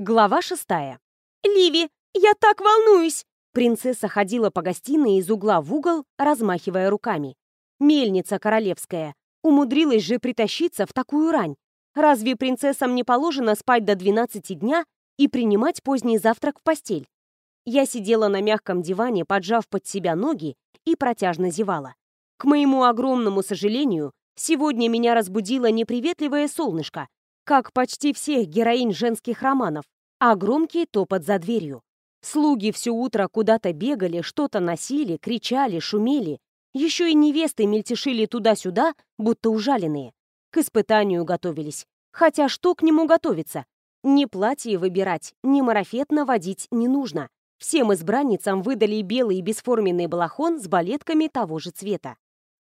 Глава шестая. «Ливи, я так волнуюсь!» Принцесса ходила по гостиной из угла в угол, размахивая руками. Мельница королевская. Умудрилась же притащиться в такую рань. Разве принцессам не положено спать до 12 дня и принимать поздний завтрак в постель? Я сидела на мягком диване, поджав под себя ноги и протяжно зевала. К моему огромному сожалению, сегодня меня разбудило неприветливое солнышко, как почти всех героинь женских романов, а громкий топот за дверью. Слуги все утро куда-то бегали, что-то носили, кричали, шумели. Еще и невесты мельтешили туда-сюда, будто ужаленные. К испытанию готовились. Хотя что к нему готовиться? Ни платье выбирать, ни марафет наводить не нужно. Всем избранницам выдали белый бесформенный балахон с балетками того же цвета.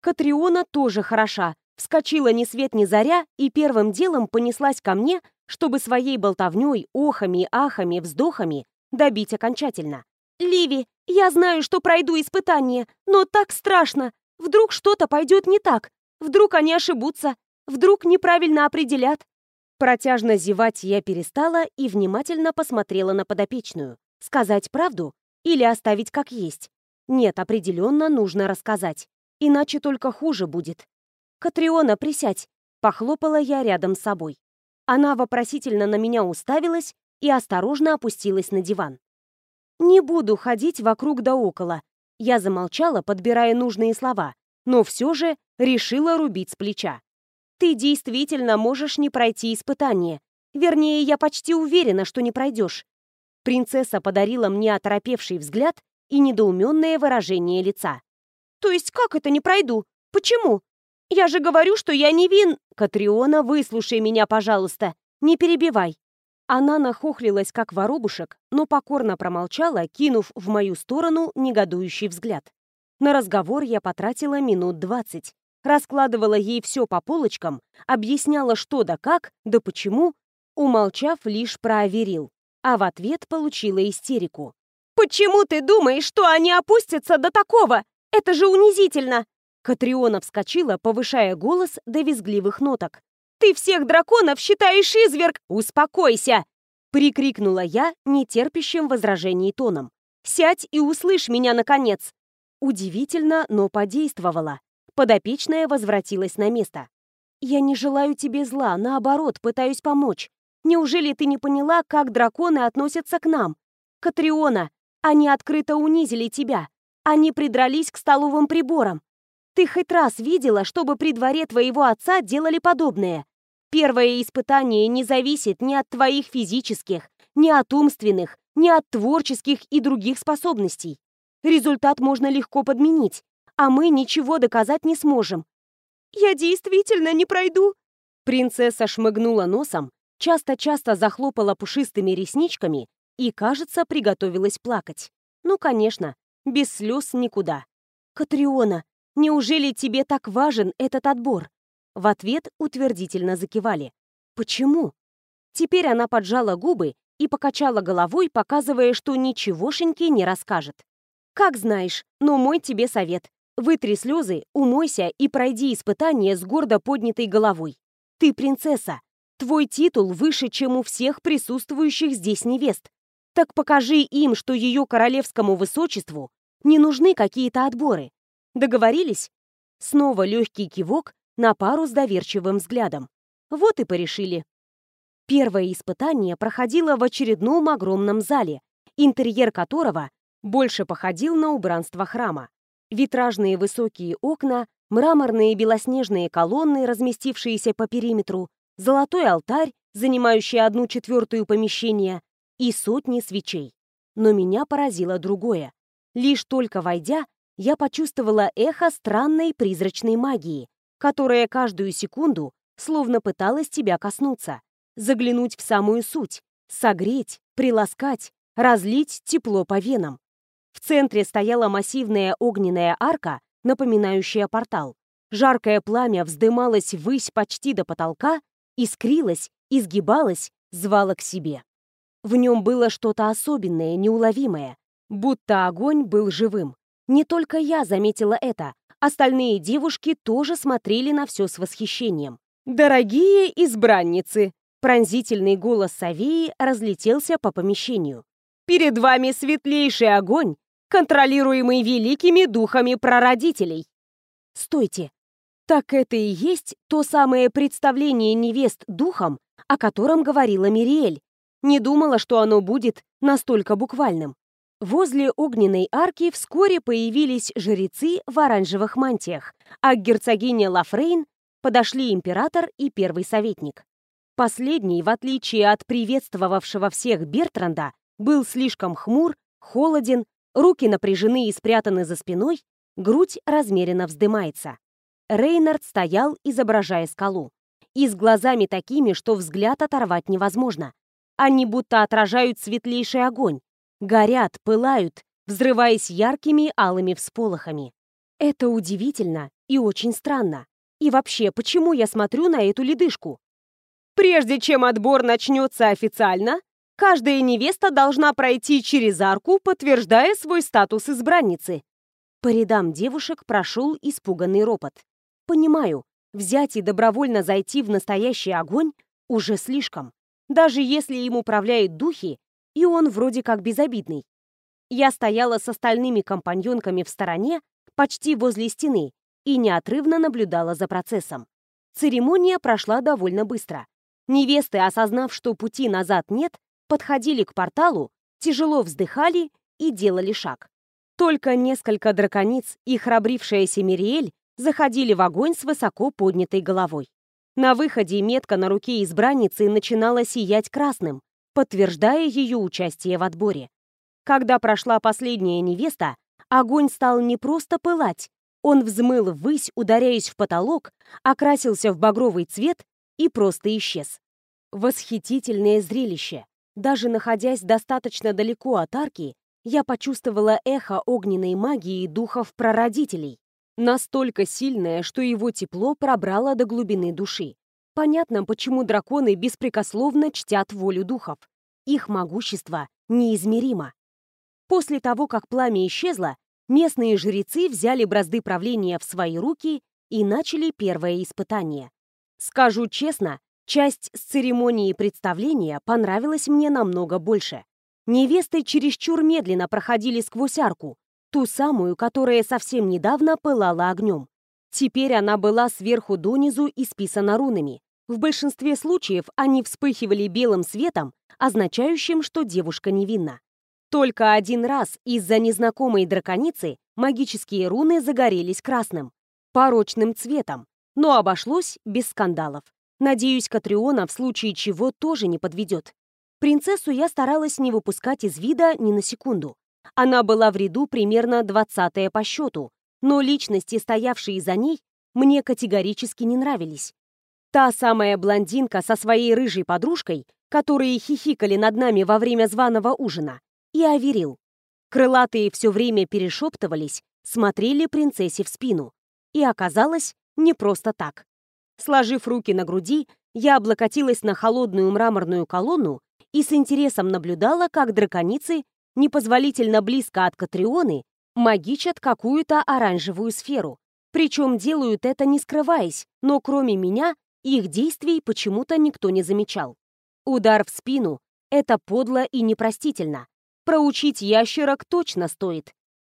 Катриона тоже хороша, вскочила ни свет ни заря и первым делом понеслась ко мне, чтобы своей болтовней, охами, ахами, вздохами добить окончательно. «Ливи, я знаю, что пройду испытание, но так страшно. Вдруг что-то пойдет не так. Вдруг они ошибутся. Вдруг неправильно определят». Протяжно зевать я перестала и внимательно посмотрела на подопечную. Сказать правду или оставить как есть? Нет, определенно нужно рассказать. Иначе только хуже будет. «Катриона, присядь!» Похлопала я рядом с собой. Она вопросительно на меня уставилась и осторожно опустилась на диван. «Не буду ходить вокруг да около». Я замолчала, подбирая нужные слова, но все же решила рубить с плеча. «Ты действительно можешь не пройти испытание. Вернее, я почти уверена, что не пройдешь». Принцесса подарила мне оторопевший взгляд и недоуменное выражение лица. «То есть как это не пройду? Почему? Я же говорю, что я не вин...» «Катриона, выслушай меня, пожалуйста. Не перебивай». Она нахохлилась, как воробушек, но покорно промолчала, кинув в мою сторону негодующий взгляд. На разговор я потратила минут двадцать. Раскладывала ей все по полочкам, объясняла что да как, да почему, умолчав лишь про Аверил. А в ответ получила истерику. «Почему ты думаешь, что они опустятся до такого? Это же унизительно! Катриона вскочила, повышая голос до визгливых ноток. «Ты всех драконов считаешь изверг! Успокойся!» Прикрикнула я нетерпящим возражений тоном. «Сядь и услышь меня, наконец!» Удивительно, но подействовала. Подопечная возвратилась на место. «Я не желаю тебе зла, наоборот, пытаюсь помочь. Неужели ты не поняла, как драконы относятся к нам? Катриона, они открыто унизили тебя. Они придрались к столовым приборам. Ты хоть раз видела, чтобы при дворе твоего отца делали подобное? Первое испытание не зависит ни от твоих физических, ни от умственных, ни от творческих и других способностей. Результат можно легко подменить, а мы ничего доказать не сможем. Я действительно не пройду. Принцесса шмыгнула носом, часто-часто захлопала пушистыми ресничками и, кажется, приготовилась плакать. Ну, конечно, без слез никуда. Катриона, Неужели тебе так важен этот отбор?» В ответ утвердительно закивали. «Почему?» Теперь она поджала губы и покачала головой, показывая, что ничегошеньки не расскажет. «Как знаешь, но мой тебе совет. Вытри слезы, умойся и пройди испытание с гордо поднятой головой. Ты принцесса. Твой титул выше, чем у всех присутствующих здесь невест. Так покажи им, что ее королевскому высочеству не нужны какие-то отборы. Договорились? Снова легкий кивок на пару с доверчивым взглядом. Вот и порешили. Первое испытание проходило в очередном огромном зале, интерьер которого больше походил на убранство храма. Витражные высокие окна, мраморные белоснежные колонны, разместившиеся по периметру, золотой алтарь, занимающий одну четвертую помещения, и сотни свечей. Но меня поразило другое. Лишь только войдя, я почувствовала эхо странной призрачной магии, которая каждую секунду словно пыталась тебя коснуться, заглянуть в самую суть, согреть, приласкать, разлить тепло по венам. В центре стояла массивная огненная арка, напоминающая портал. Жаркое пламя вздымалось ввысь почти до потолка, искрилось, изгибалось, звало к себе. В нем было что-то особенное, неуловимое, будто огонь был живым. Не только я заметила это. Остальные девушки тоже смотрели на все с восхищением. «Дорогие избранницы!» Пронзительный голос Савеи разлетелся по помещению. «Перед вами светлейший огонь, контролируемый великими духами прародителей!» «Стойте! Так это и есть то самое представление невест духом, о котором говорила Мириэль. Не думала, что оно будет настолько буквальным. Возле огненной арки вскоре появились жрецы в оранжевых мантиях, а к герцогине Лафрейн подошли император и первый советник. Последний, в отличие от приветствовавшего всех Бертранда, был слишком хмур, холоден, руки напряжены и спрятаны за спиной, грудь размеренно вздымается. Рейнард стоял, изображая скалу. И с глазами такими, что взгляд оторвать невозможно. Они будто отражают светлейший огонь. Горят, пылают, взрываясь яркими алыми всполохами. Это удивительно и очень странно. И вообще, почему я смотрю на эту ледышку? Прежде чем отбор начнется официально, каждая невеста должна пройти через арку, подтверждая свой статус избранницы. По рядам девушек прошел испуганный ропот. Понимаю, взять и добровольно зайти в настоящий огонь уже слишком. Даже если им управляют духи, и он вроде как безобидный. Я стояла с остальными компаньонками в стороне, почти возле стены, и неотрывно наблюдала за процессом. Церемония прошла довольно быстро. Невесты, осознав, что пути назад нет, подходили к порталу, тяжело вздыхали и делали шаг. Только несколько дракониц и храбрившаяся Мириэль заходили в огонь с высоко поднятой головой. На выходе метка на руке избранницы начинала сиять красным, подтверждая ее участие в отборе. Когда прошла последняя невеста, огонь стал не просто пылать, он взмыл ввысь, ударяясь в потолок, окрасился в багровый цвет и просто исчез. Восхитительное зрелище. Даже находясь достаточно далеко от арки, я почувствовала эхо огненной магии духов-прародителей, настолько сильное, что его тепло пробрало до глубины души. Понятно, почему драконы беспрекословно чтят волю духов. Их могущество неизмеримо. После того, как пламя исчезло, местные жрецы взяли бразды правления в свои руки и начали первое испытание. Скажу честно, часть с церемонии представления понравилась мне намного больше. Невесты чересчур медленно проходили сквозь арку, ту самую, которая совсем недавно пылала огнем. Теперь она была сверху донизу исписана рунами. В большинстве случаев они вспыхивали белым светом, означающим, что девушка невинна. Только один раз из-за незнакомой драконицы магические руны загорелись красным, порочным цветом, но обошлось без скандалов. Надеюсь, Катриона в случае чего тоже не подведет. Принцессу я старалась не выпускать из вида ни на секунду. Она была в ряду примерно двадцатая по счету, но личности, стоявшие за ней, мне категорически не нравились. Та самая блондинка со своей рыжей подружкой, которые хихикали над нами во время званого ужина, и Аверил. Крылатые все время перешептывались, смотрели принцессе в спину. И оказалось, не просто так. Сложив руки на груди, я облокотилась на холодную мраморную колонну и с интересом наблюдала, как драконицы, непозволительно близко от Катрионы, магичат какую-то оранжевую сферу. Причем делают это не скрываясь, но кроме меня их действий почему-то никто не замечал. Удар в спину — это подло и непростительно. Проучить ящерок точно стоит.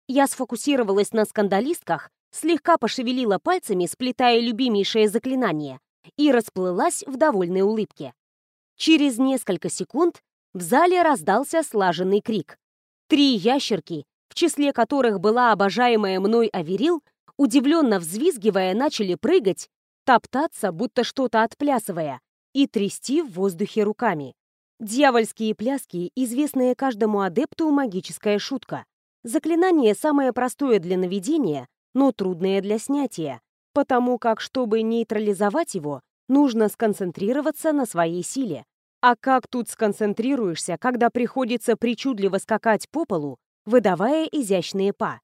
Я сфокусировалась на скандалистках слегка пошевелила пальцами, сплетая любимейшее заклинание, и расплылась в довольной улыбке. Через несколько секунд в зале раздался слаженный крик. Три ящерки, в числе которых была обожаемая мной Аверил, удивленно взвизгивая, начали прыгать, топтаться, будто что-то отплясывая, и трясти в воздухе руками. Дьявольские пляски, известные каждому адепту магическая шутка. Заклинание самое простое для наведения, но трудное для снятия, потому как, чтобы нейтрализовать его, нужно сконцентрироваться на своей силе. А как тут сконцентрируешься, когда приходится причудливо скакать по полу, выдавая изящные па?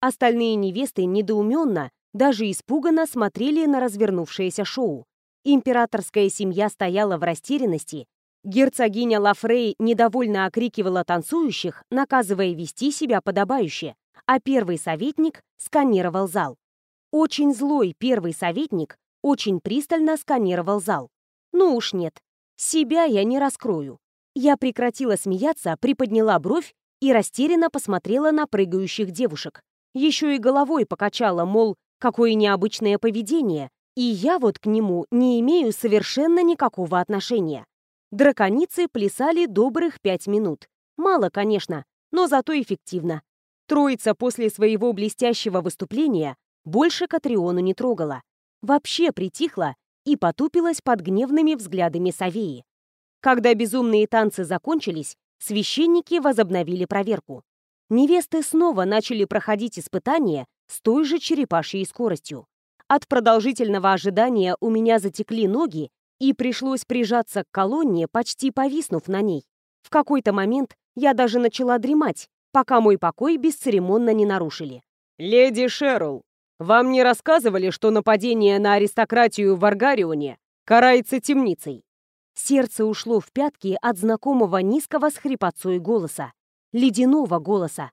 Остальные невесты недоуменно, даже испуганно смотрели на развернувшееся шоу. Императорская семья стояла в растерянности, герцогиня Лафрей недовольно окрикивала танцующих, наказывая вести себя подобающе, а первый советник сканировал зал. Очень злой первый советник очень пристально сканировал зал. Ну уж нет. Себя я не раскрою. Я прекратила смеяться, приподняла бровь и растерянно посмотрела на прыгающих девушек. Еще и головой покачала, мол, какое необычное поведение, и я вот к нему не имею совершенно никакого отношения. Драконицы плясали добрых пять минут. Мало, конечно, но зато эффективно. Троица после своего блестящего выступления больше Катриону не трогала. Вообще притихла и потупилась под гневными взглядами Савеи. Когда безумные танцы закончились, священники возобновили проверку. Невесты снова начали проходить испытания с той же черепашьей скоростью. От продолжительного ожидания у меня затекли ноги, и пришлось прижаться к колонне, почти повиснув на ней. В какой-то момент я даже начала дремать, пока мой покой бесцеремонно не нарушили. «Леди Шерл, вам не рассказывали, что нападение на аристократию в Аргарионе карается темницей?» Сердце ушло в пятки от знакомого низкого с хрипотцой голоса. Ледяного голоса.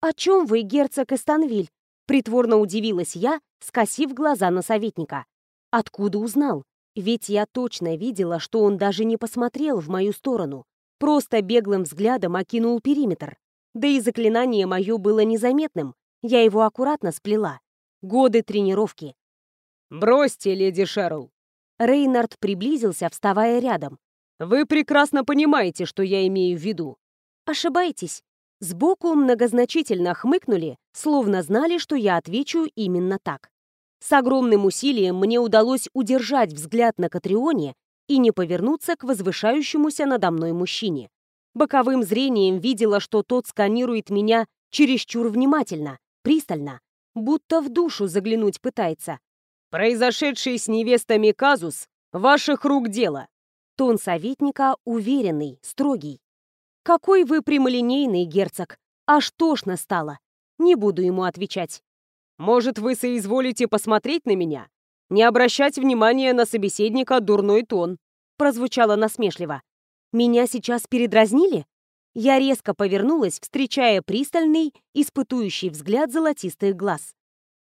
«О чем вы, герцог Эстанвиль?» Притворно удивилась я, скосив глаза на советника. Откуда узнал? Ведь я точно видела, что он даже не посмотрел в мою сторону. Просто беглым взглядом окинул периметр. Да и заклинание мое было незаметным. Я его аккуратно сплела. Годы тренировки. «Бросьте, леди Шерл!» Рейнард приблизился, вставая рядом. «Вы прекрасно понимаете, что я имею в виду». «Ошибаетесь. Сбоку многозначительно хмыкнули, словно знали, что я отвечу именно так. С огромным усилием мне удалось удержать взгляд на Катрионе и не повернуться к возвышающемуся надо мной мужчине. Боковым зрением видела, что тот сканирует меня чересчур внимательно, пристально, будто в душу заглянуть пытается. «Произошедший с невестами казус — ваших рук дело». Тон советника уверенный, строгий. «Какой вы прямолинейный, герцог! Аж тошно стало. Не буду ему отвечать». «Может, вы соизволите посмотреть на меня? Не обращать внимания на собеседника дурной тон», прозвучало насмешливо. «Меня сейчас передразнили?» Я резко повернулась, встречая пристальный, испытующий взгляд золотистых глаз.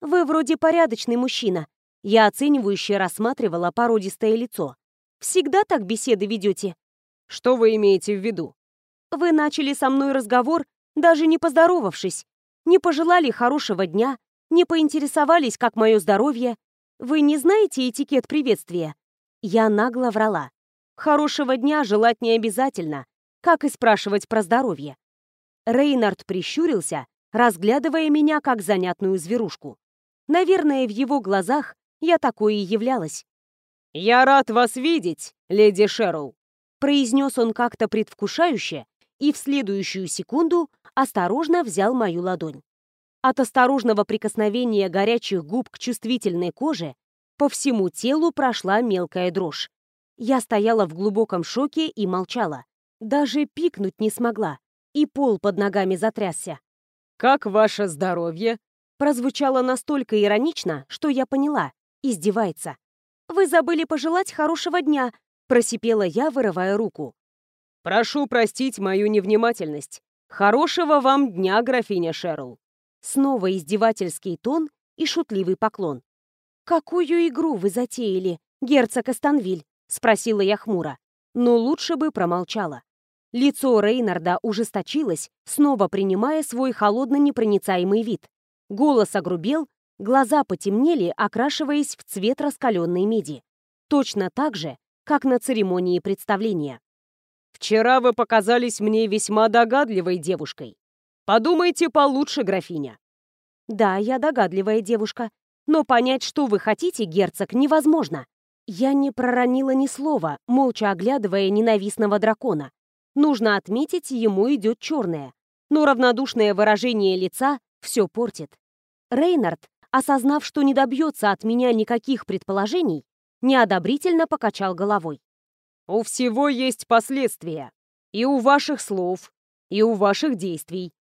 «Вы вроде порядочный мужчина». Я оценивающе рассматривала породистое лицо. «Всегда так беседы ведете?» «Что вы имеете в виду?» Вы начали со мной разговор, даже не поздоровавшись. Не пожелали хорошего дня, не поинтересовались, как мое здоровье. Вы не знаете этикет приветствия? Я нагло врала. Хорошего дня желать не обязательно, как и спрашивать про здоровье. Рейнард прищурился, разглядывая меня как занятную зверушку. Наверное, в его глазах я такой и являлась. «Я рад вас видеть, леди Шерл», произнес он как-то предвкушающе, и в следующую секунду осторожно взял мою ладонь. От осторожного прикосновения горячих губ к чувствительной коже по всему телу прошла мелкая дрожь. Я стояла в глубоком шоке и молчала. Даже пикнуть не смогла, и пол под ногами затрясся. «Как ваше здоровье?» Прозвучало настолько иронично, что я поняла. Издевается. «Вы забыли пожелать хорошего дня», просипела я, вырывая руку. «Прошу простить мою невнимательность. Хорошего вам дня, графиня Шерл». Снова издевательский тон и шутливый поклон. «Какую игру вы затеяли, герцог Астанвиль?» — спросила я хмуро. Но лучше бы промолчала. Лицо Рейнарда ужесточилось, снова принимая свой холодно-непроницаемый вид. Голос огрубел, глаза потемнели, окрашиваясь в цвет раскаленной меди. Точно так же, как на церемонии представления. Вчера вы показались мне весьма догадливой девушкой. Подумайте получше, графиня. Да, я догадливая девушка. Но понять, что вы хотите, герцог, невозможно. Я не проронила ни слова, молча оглядывая ненавистного дракона. Нужно отметить, ему идет черное. Но равнодушное выражение лица все портит. Рейнард, осознав, что не добьется от меня никаких предположений, неодобрительно покачал головой. У всего есть последствия. И у ваших слов, и у ваших действий.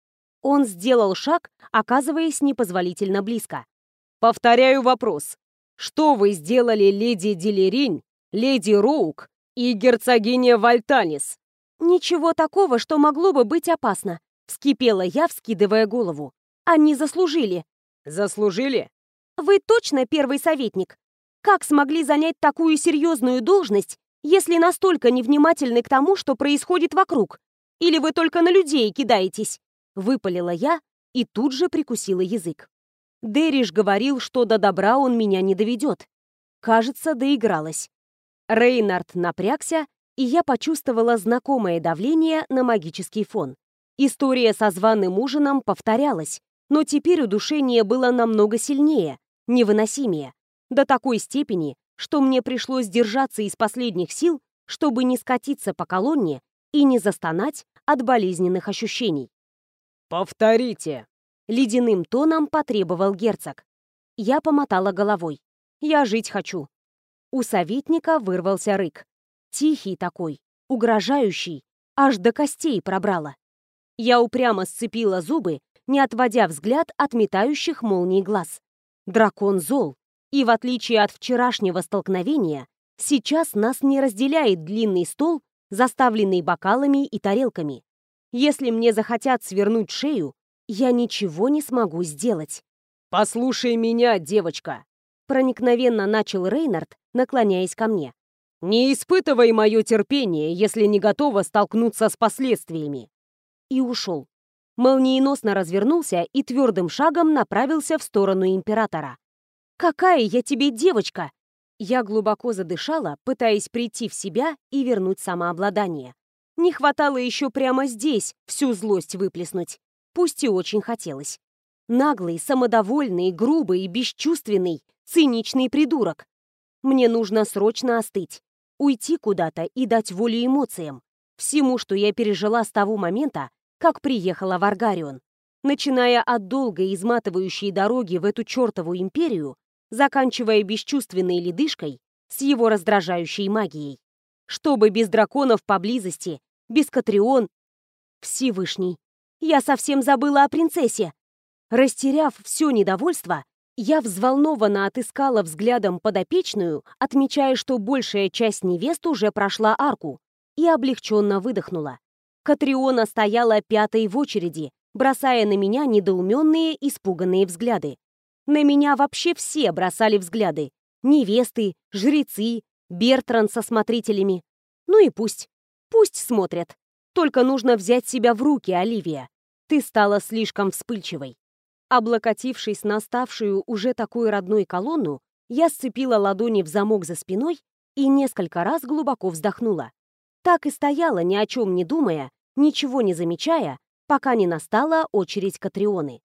Он сделал шаг, оказываясь непозволительно близко. Повторяю вопрос. Что вы сделали леди Дилеринь, леди Роук и герцогиня Вальтанис? Ничего такого, что могло бы быть опасно. Вскипела я, вскидывая голову. Они заслужили. Заслужили? Вы точно первый советник? Как смогли занять такую серьезную должность если настолько невнимательны к тому, что происходит вокруг? Или вы только на людей кидаетесь?» Выпалила я и тут же прикусила язык. Дэриш говорил, что до добра он меня не доведет. Кажется, доигралась. Рейнард напрягся, и я почувствовала знакомое давление на магический фон. История со званым ужином повторялась, но теперь удушение было намного сильнее, невыносимее, до такой степени, что мне пришлось держаться из последних сил, чтобы не скатиться по колонне и не застонать от болезненных ощущений. «Повторите!» — ледяным тоном потребовал герцог. Я помотала головой. «Я жить хочу». У советника вырвался рык. Тихий такой, угрожающий, аж до костей пробрало. Я упрямо сцепила зубы, не отводя взгляд от метающих молний глаз. Дракон зол, и в отличие от вчерашнего столкновения, сейчас нас не разделяет длинный стол, заставленный бокалами и тарелками. Если мне захотят свернуть шею, я ничего не смогу сделать. «Послушай меня, девочка!» Проникновенно начал Рейнард, наклоняясь ко мне. «Не испытывай мое терпение, если не готова столкнуться с последствиями и ушел. Молниеносно развернулся и твердым шагом направился в сторону императора. «Какая я тебе девочка!» Я глубоко задышала, пытаясь прийти в себя и вернуть самообладание. Не хватало еще прямо здесь всю злость выплеснуть, пусть и очень хотелось. Наглый, самодовольный, грубый, бесчувственный, циничный придурок. Мне нужно срочно остыть, уйти куда-то и дать волю эмоциям. Всему, что я пережила с того момента, как приехала в Аргарион. Начиная от долгой изматывающей дороги в эту чертову империю, заканчивая бесчувственной ледышкой с его раздражающей магией. Чтобы без драконов поблизости, без Катрион... Всевышний, я совсем забыла о принцессе. Растеряв все недовольство, я взволнованно отыскала взглядом подопечную, отмечая, что большая часть невест уже прошла арку, и облегченно выдохнула. Катриона стояла пятой в очереди, бросая на меня недоуменные, испуганные взгляды. На меня вообще все бросали взгляды. Невесты, жрецы, Бертран со смотрителями. Ну и пусть. Пусть смотрят. Только нужно взять себя в руки, Оливия. Ты стала слишком вспыльчивой. Облокотившись на ставшую уже такой родной колонну, я сцепила ладони в замок за спиной и несколько раз глубоко вздохнула. Так и стояла, ни о чем не думая, ничего не замечая, пока не настала очередь Катрионы.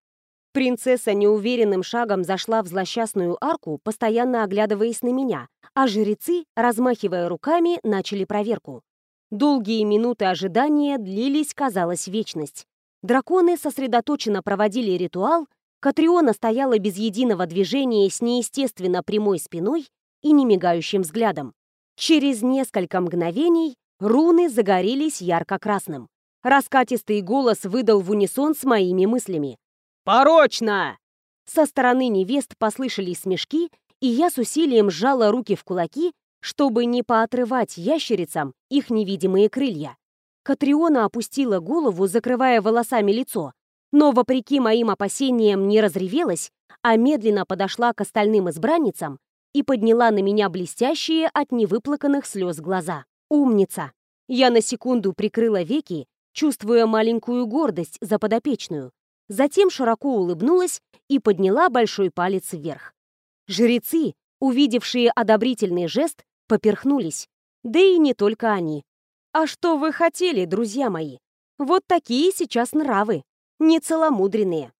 Принцесса неуверенным шагом зашла в злосчастную арку, постоянно оглядываясь на меня, а жрецы, размахивая руками, начали проверку. Долгие минуты ожидания длились, казалось, вечность. Драконы сосредоточенно проводили ритуал, Катриона стояла без единого движения с неестественно прямой спиной и немигающим взглядом. Через несколько мгновений руны загорелись ярко-красным. Раскатистый голос выдал в унисон с моими мыслями. «Порочно!» Со стороны невест послышались смешки, и я с усилием сжала руки в кулаки, чтобы не поотрывать ящерицам их невидимые крылья. Катриона опустила голову, закрывая волосами лицо, но, вопреки моим опасениям, не разревелась, а медленно подошла к остальным избранницам и подняла на меня блестящие от невыплаканных слез глаза. «Умница!» Я на секунду прикрыла веки чувствуя маленькую гордость за подопечную. Затем широко улыбнулась и подняла большой палец вверх. Жрецы, увидевшие одобрительный жест, поперхнулись. Да и не только они. А что вы хотели, друзья мои? Вот такие сейчас нравы, нецеломудренные.